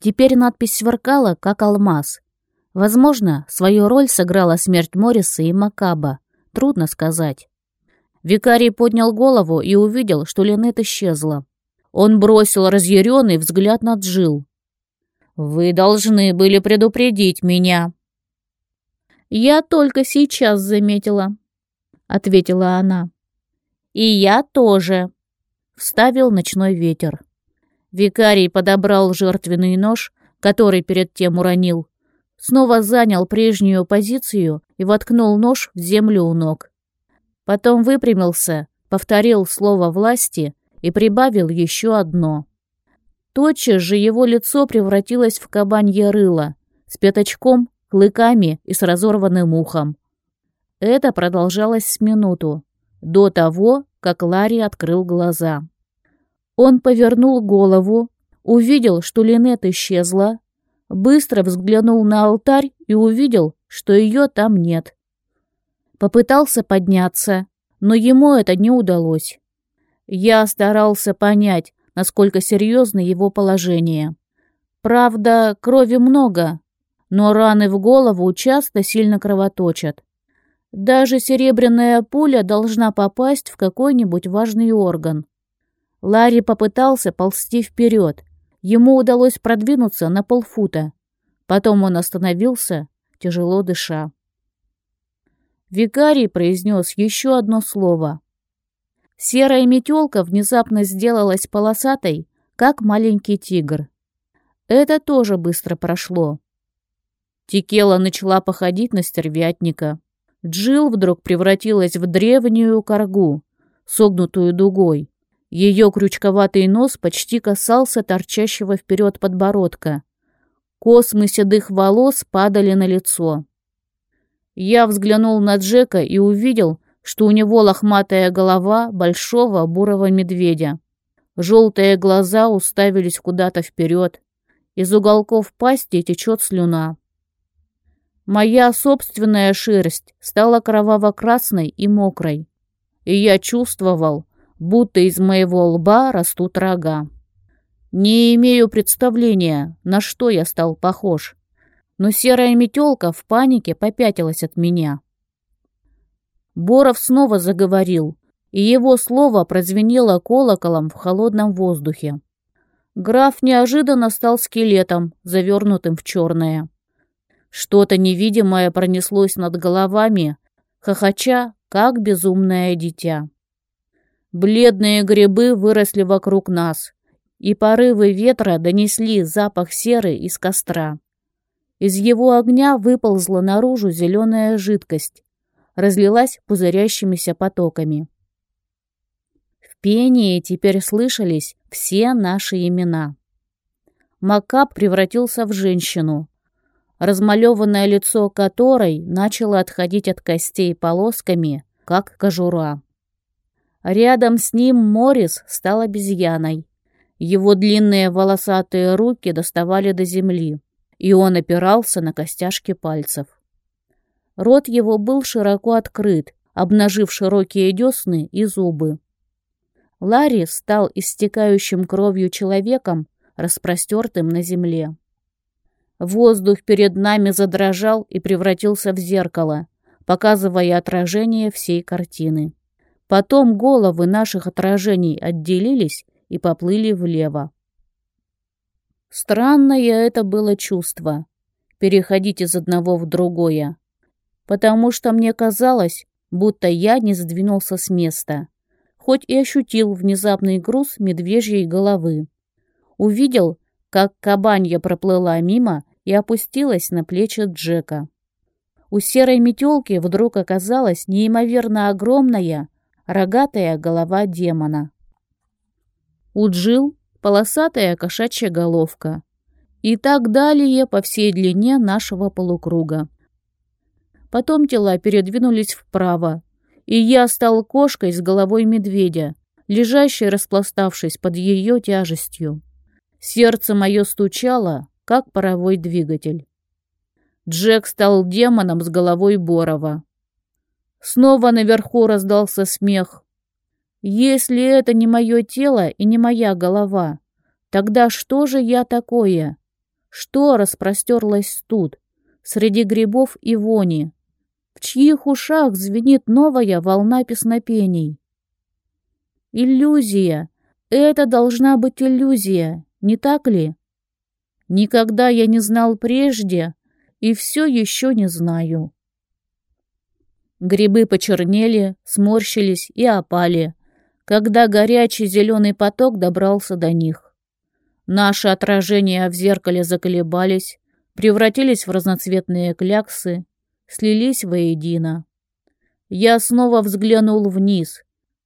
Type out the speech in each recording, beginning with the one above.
Теперь надпись сверкала, как алмаз. Возможно, свою роль сыграла смерть Морриса и Макаба. Трудно сказать. Викарий поднял голову и увидел, что Линет исчезла. Он бросил разъяренный взгляд на Джил. «Вы должны были предупредить меня». «Я только сейчас заметила», — ответила она. «И я тоже», — вставил ночной ветер. Викарий подобрал жертвенный нож, который перед тем уронил, снова занял прежнюю позицию и воткнул нож в землю у ног. Потом выпрямился, повторил слово власти и прибавил еще одно. Тотчас же его лицо превратилось в кабанье рыло, с пятачком, клыками и с разорванным ухом. Это продолжалось с минуту, до того, как Ларри открыл глаза. Он повернул голову, увидел, что Линет исчезла, быстро взглянул на алтарь и увидел, что ее там нет. Попытался подняться, но ему это не удалось. Я старался понять, насколько серьезно его положение. Правда, крови много, но раны в голову часто сильно кровоточат. Даже серебряная пуля должна попасть в какой-нибудь важный орган. Ларри попытался ползти вперед. Ему удалось продвинуться на полфута. Потом он остановился, тяжело дыша. Викарий произнес еще одно слово. Серая метелка внезапно сделалась полосатой, как маленький тигр. Это тоже быстро прошло. Текела начала походить на стервятника. Джил вдруг превратилась в древнюю коргу, согнутую дугой. Ее крючковатый нос почти касался торчащего вперед подбородка. Космы седых волос падали на лицо. Я взглянул на Джека и увидел, что у него лохматая голова большого бурого медведя. Желтые глаза уставились куда-то вперед. Из уголков пасти течет слюна. Моя собственная шерсть стала кроваво-красной и мокрой, и я чувствовал, будто из моего лба растут рога. Не имею представления, на что я стал похож, но серая метелка в панике попятилась от меня. Боров снова заговорил, и его слово прозвенело колоколом в холодном воздухе. Граф неожиданно стал скелетом, завернутым в черное. Что-то невидимое пронеслось над головами, хохоча, как безумное дитя. Бледные грибы выросли вокруг нас, и порывы ветра донесли запах серы из костра. Из его огня выползла наружу зеленая жидкость, разлилась пузырящимися потоками. В пении теперь слышались все наши имена. Макап превратился в женщину, размалеванное лицо которой начало отходить от костей полосками, как кожура. Рядом с ним Морис стал обезьяной. Его длинные волосатые руки доставали до земли, и он опирался на костяшки пальцев. Рот его был широко открыт, обнажив широкие десны и зубы. Ларри стал истекающим кровью человеком, распростертым на земле. Воздух перед нами задрожал и превратился в зеркало, показывая отражение всей картины. Потом головы наших отражений отделились и поплыли влево. Странное это было чувство — переходить из одного в другое, потому что мне казалось, будто я не сдвинулся с места, хоть и ощутил внезапный груз медвежьей головы. Увидел, как кабанья проплыла мимо и опустилась на плечи Джека. У серой метелки вдруг оказалась неимоверно огромная, рогатая голова демона. У Джил полосатая кошачья головка. И так далее по всей длине нашего полукруга. Потом тела передвинулись вправо, и я стал кошкой с головой медведя, лежащей распластавшись под ее тяжестью. Сердце мое стучало, как паровой двигатель. Джек стал демоном с головой Борова. Снова наверху раздался смех. Если это не мое тело и не моя голова, тогда что же я такое? Что распростерлось тут, среди грибов и вони? В чьих ушах звенит новая волна песнопений? Иллюзия. Это должна быть иллюзия, не так ли? Никогда я не знал прежде и все еще не знаю. Грибы почернели, сморщились и опали, когда горячий зеленый поток добрался до них. Наши отражения в зеркале заколебались, превратились в разноцветные кляксы, слились воедино. Я снова взглянул вниз,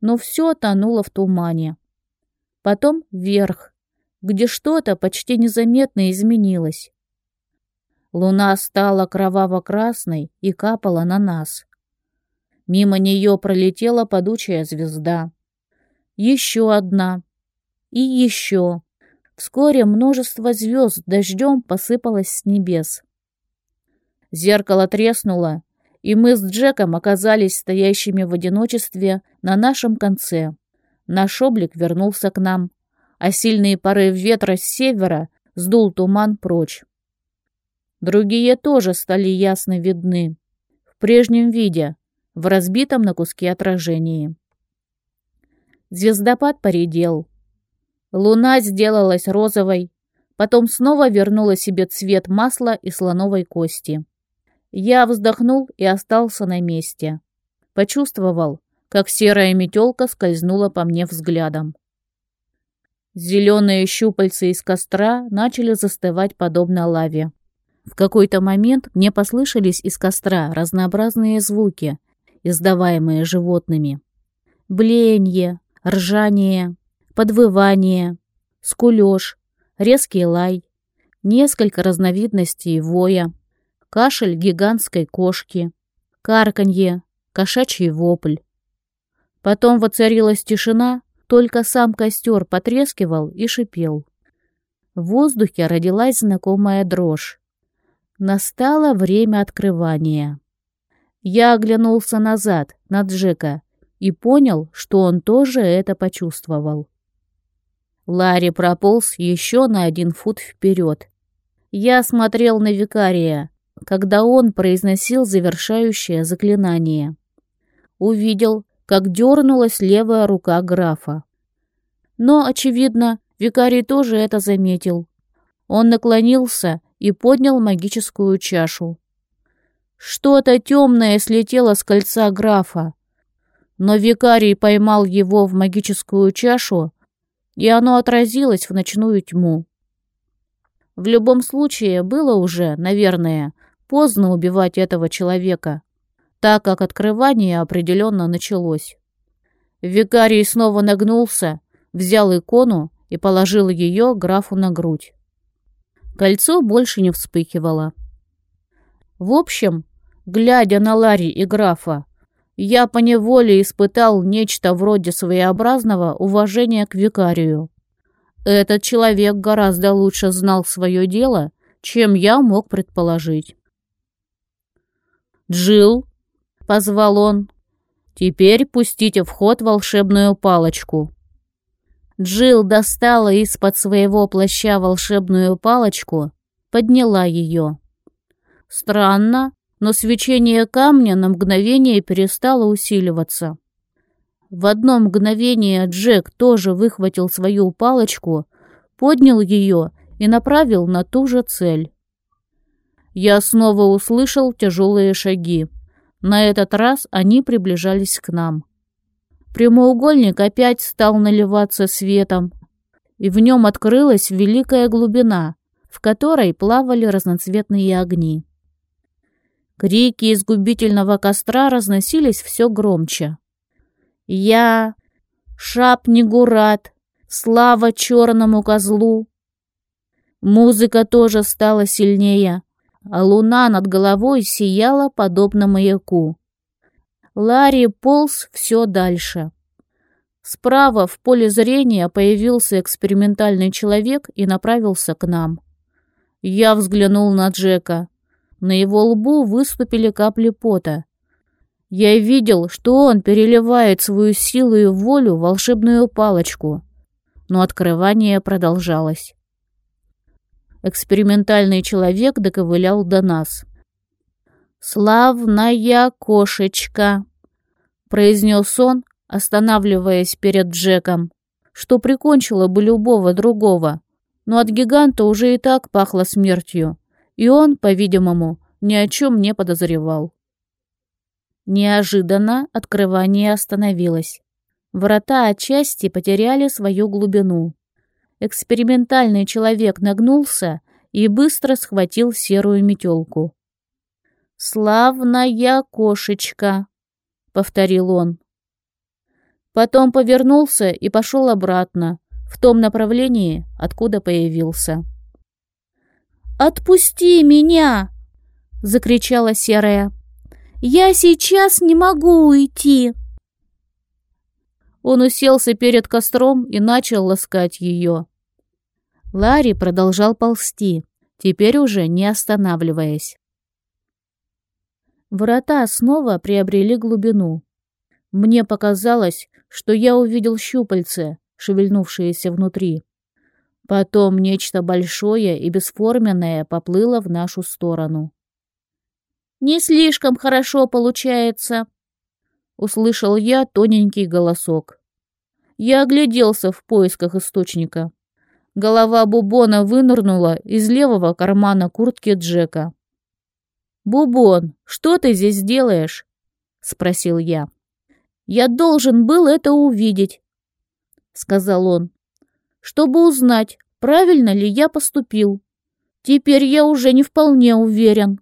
но все тонуло в тумане. Потом вверх, где что-то почти незаметно изменилось. Луна стала кроваво-красной и капала на нас. Мимо нее пролетела падучая звезда. Еще одна. И еще. Вскоре множество звезд дождем посыпалось с небес. Зеркало треснуло, и мы с Джеком оказались стоящими в одиночестве на нашем конце. Наш облик вернулся к нам, а сильный порыв ветра с севера сдул туман прочь. Другие тоже стали ясно видны, в прежнем виде, в разбитом на куски отражении. Звездопад поредел. Луна сделалась розовой, потом снова вернула себе цвет масла и слоновой кости. Я вздохнул и остался на месте. Почувствовал, как серая метелка скользнула по мне взглядом. Зеленые щупальца из костра начали застывать подобно лаве. В какой-то момент мне послышались из костра разнообразные звуки, издаваемые животными. Блеяние, ржание, подвывание, скулёж, резкий лай, несколько разновидностей воя, кашель гигантской кошки, карканье, кошачий вопль. Потом воцарилась тишина, только сам костер потрескивал и шипел. В воздухе родилась знакомая дрожь. Настало время открывания. Я оглянулся назад, на Джека, и понял, что он тоже это почувствовал. Ларри прополз еще на один фут вперед. Я смотрел на викария, когда он произносил завершающее заклинание. Увидел, как дернулась левая рука графа. Но, очевидно, викарий тоже это заметил. Он наклонился и поднял магическую чашу. Что-то темное слетело с кольца графа, но викарий поймал его в магическую чашу, и оно отразилось в ночную тьму. В любом случае, было уже, наверное, поздно убивать этого человека, так как открывание определенно началось. Викарий снова нагнулся, взял икону и положил ее графу на грудь. Кольцо больше не вспыхивало. В общем, глядя на Ларри и графа, я поневоле испытал нечто вроде своеобразного уважения к викарию. Этот человек гораздо лучше знал свое дело, чем я мог предположить. «Джилл!» — позвал он. «Теперь пустите в ход волшебную палочку». Джилл достала из-под своего плаща волшебную палочку, подняла ее. Странно, но свечение камня на мгновение перестало усиливаться. В одно мгновение Джек тоже выхватил свою палочку, поднял ее и направил на ту же цель. Я снова услышал тяжелые шаги. На этот раз они приближались к нам. Прямоугольник опять стал наливаться светом, и в нем открылась великая глубина, в которой плавали разноцветные огни. Крики из губительного костра разносились все громче. «Я... Шап-Негурат! Слава черному козлу!» Музыка тоже стала сильнее, а луна над головой сияла подобно маяку. Ларри полз все дальше. Справа в поле зрения появился экспериментальный человек и направился к нам. Я взглянул на Джека. На его лбу выступили капли пота. Я видел, что он переливает свою силу и волю в волшебную палочку. Но открывание продолжалось. Экспериментальный человек доковылял до нас. «Славная кошечка!» — произнес он, останавливаясь перед Джеком, что прикончило бы любого другого. Но от гиганта уже и так пахло смертью, и он, по-видимому, ни о чем не подозревал. Неожиданно открывание остановилось. Врата отчасти потеряли свою глубину. Экспериментальный человек нагнулся и быстро схватил серую метелку. «Славная кошечка!» — повторил он. Потом повернулся и пошел обратно, в том направлении, откуда появился. «Отпусти меня!» — закричала серая. «Я сейчас не могу уйти!» Он уселся перед костром и начал ласкать ее. Ларри продолжал ползти, теперь уже не останавливаясь. Врата снова приобрели глубину. Мне показалось, что я увидел щупальце, шевельнувшееся внутри. Потом нечто большое и бесформенное поплыло в нашу сторону. «Не слишком хорошо получается», — услышал я тоненький голосок. Я огляделся в поисках источника. Голова Бубона вынырнула из левого кармана куртки Джека. «Бубон, что ты здесь делаешь?» — спросил я. «Я должен был это увидеть», — сказал он, «чтобы узнать, правильно ли я поступил. Теперь я уже не вполне уверен».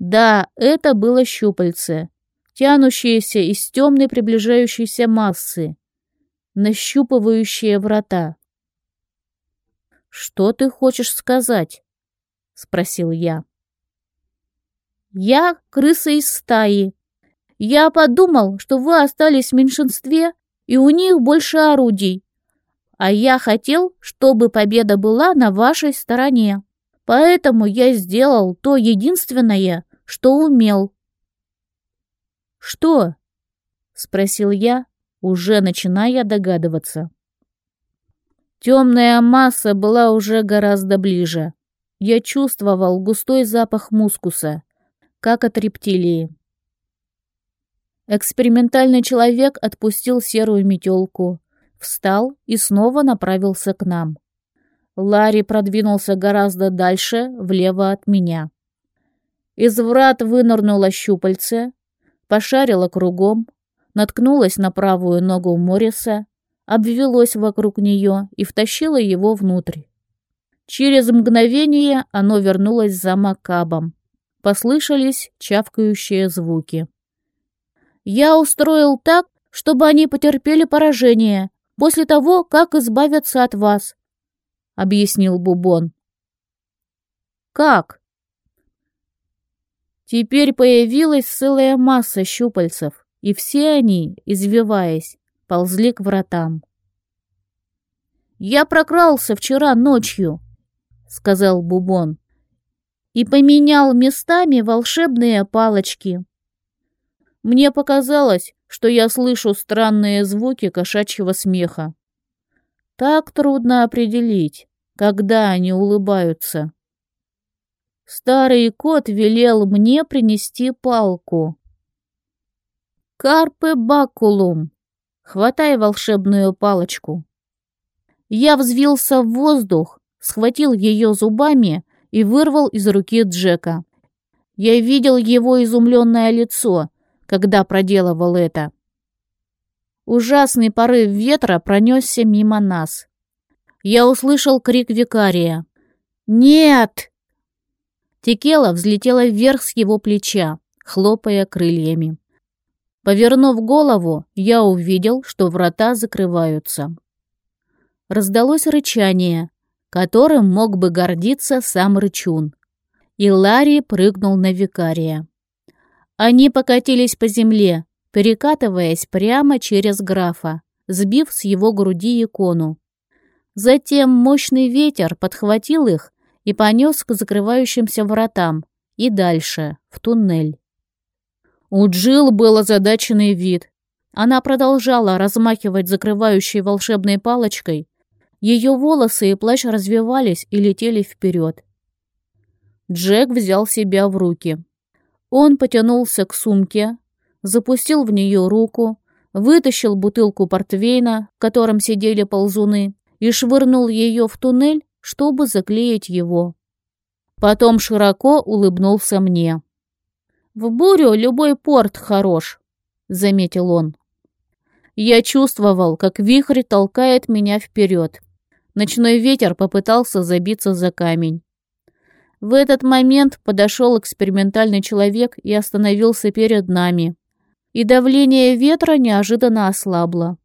Да, это было щупальце, тянущееся из темной приближающейся массы, нащупывающее врата. «Что ты хочешь сказать?» — спросил я. «Я крыса из стаи. Я подумал, что вы остались в меньшинстве, и у них больше орудий. А я хотел, чтобы победа была на вашей стороне. Поэтому я сделал то единственное, что умел». «Что?» — спросил я, уже начиная догадываться. Темная масса была уже гораздо ближе. Я чувствовал густой запах мускуса, как от рептилии. Экспериментальный человек отпустил серую метелку, встал и снова направился к нам. Ларри продвинулся гораздо дальше, влево от меня. Из врат вынырнуло щупальце, пошарило кругом, наткнулось на правую ногу Морриса, обвелось вокруг нее и втащило его внутрь. Через мгновение оно вернулось за Макабом. Послышались чавкающие звуки. «Я устроил так, чтобы они потерпели поражение после того, как избавятся от вас», — объяснил Бубон. «Как?» Теперь появилась целая масса щупальцев, и все они, извиваясь, ползли к вратам. «Я прокрался вчера ночью», — сказал Бубон и поменял местами волшебные палочки. Мне показалось, что я слышу странные звуки кошачьего смеха. Так трудно определить, когда они улыбаются. Старый кот велел мне принести палку. «Карпе бакулум! Хватай волшебную палочку!» Я взвился в воздух, схватил ее зубами и вырвал из руки Джека. Я видел его изумленное лицо, когда проделывал это. Ужасный порыв ветра пронесся мимо нас. Я услышал крик викария. «Нет!» Текела взлетела вверх с его плеча, хлопая крыльями. Повернув голову, я увидел, что врата закрываются. Раздалось рычание, которым мог бы гордиться сам Рычун. И Ларри прыгнул на викария. Они покатились по земле, перекатываясь прямо через графа, сбив с его груди икону. Затем мощный ветер подхватил их и понес к закрывающимся вратам и дальше, в туннель. У Джилл был озадаченный вид. Она продолжала размахивать закрывающей волшебной палочкой, Ее волосы и плащ развивались и летели вперед. Джек взял себя в руки. Он потянулся к сумке, запустил в нее руку, вытащил бутылку портвейна, в котором сидели ползуны, и швырнул ее в туннель, чтобы заклеить его. Потом широко улыбнулся мне. «В бурю любой порт хорош», — заметил он. Я чувствовал, как вихрь толкает меня вперед. Ночной ветер попытался забиться за камень. В этот момент подошел экспериментальный человек и остановился перед нами. И давление ветра неожиданно ослабло.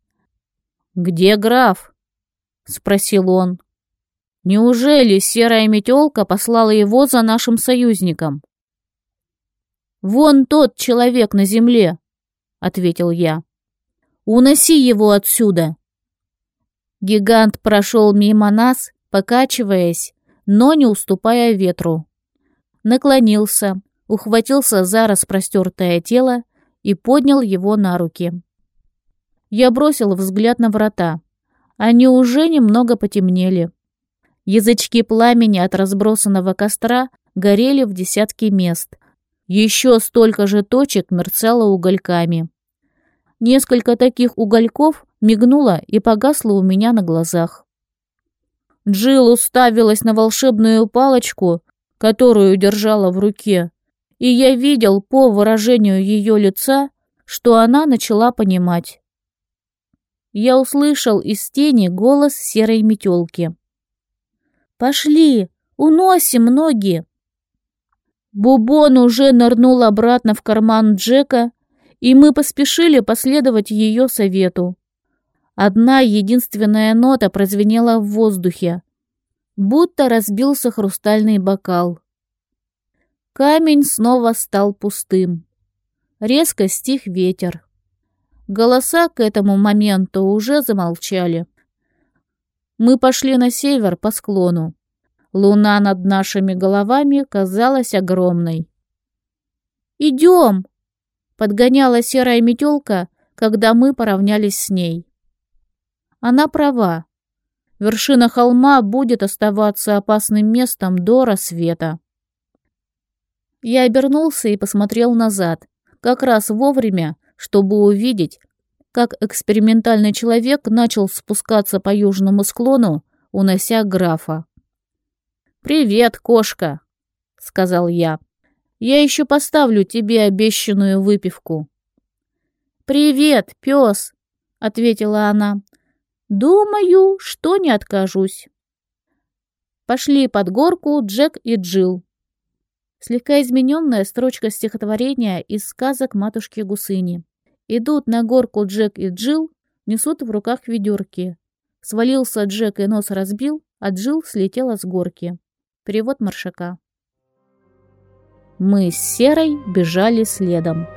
«Где граф?» — спросил он. «Неужели серая метелка послала его за нашим союзником?» «Вон тот человек на земле», — ответил я. «Уноси его отсюда!» Гигант прошел мимо нас, покачиваясь, но не уступая ветру. Наклонился, ухватился за распростертое тело и поднял его на руки. Я бросил взгляд на врата. Они уже немного потемнели. Язычки пламени от разбросанного костра горели в десятки мест. Еще столько же точек мерцало угольками. Несколько таких угольков мигнуло и погасло у меня на глазах. Джилл уставилась на волшебную палочку, которую держала в руке, и я видел по выражению ее лица, что она начала понимать. Я услышал из тени голос серой метелки. «Пошли, уносим ноги!» Бубон уже нырнул обратно в карман Джека, и мы поспешили последовать ее совету. Одна единственная нота прозвенела в воздухе, будто разбился хрустальный бокал. Камень снова стал пустым. Резко стих ветер. Голоса к этому моменту уже замолчали. Мы пошли на север по склону. Луна над нашими головами казалась огромной. «Идем!» — подгоняла серая метелка, когда мы поравнялись с ней. Она права. Вершина холма будет оставаться опасным местом до рассвета. Я обернулся и посмотрел назад, как раз вовремя, чтобы увидеть, как экспериментальный человек начал спускаться по южному склону, унося графа. «Привет, кошка!» — сказал я. «Я еще поставлю тебе обещанную выпивку». «Привет, пес!» — ответила она. «Думаю, что не откажусь». Пошли под горку Джек и Джилл. Слегка измененная строчка стихотворения из сказок матушки Гусыни. Идут на горку Джек и Джилл, несут в руках ведерки. Свалился Джек и нос разбил, а Джилл слетела с горки. Перевод Маршака. Мы с Серой бежали следом.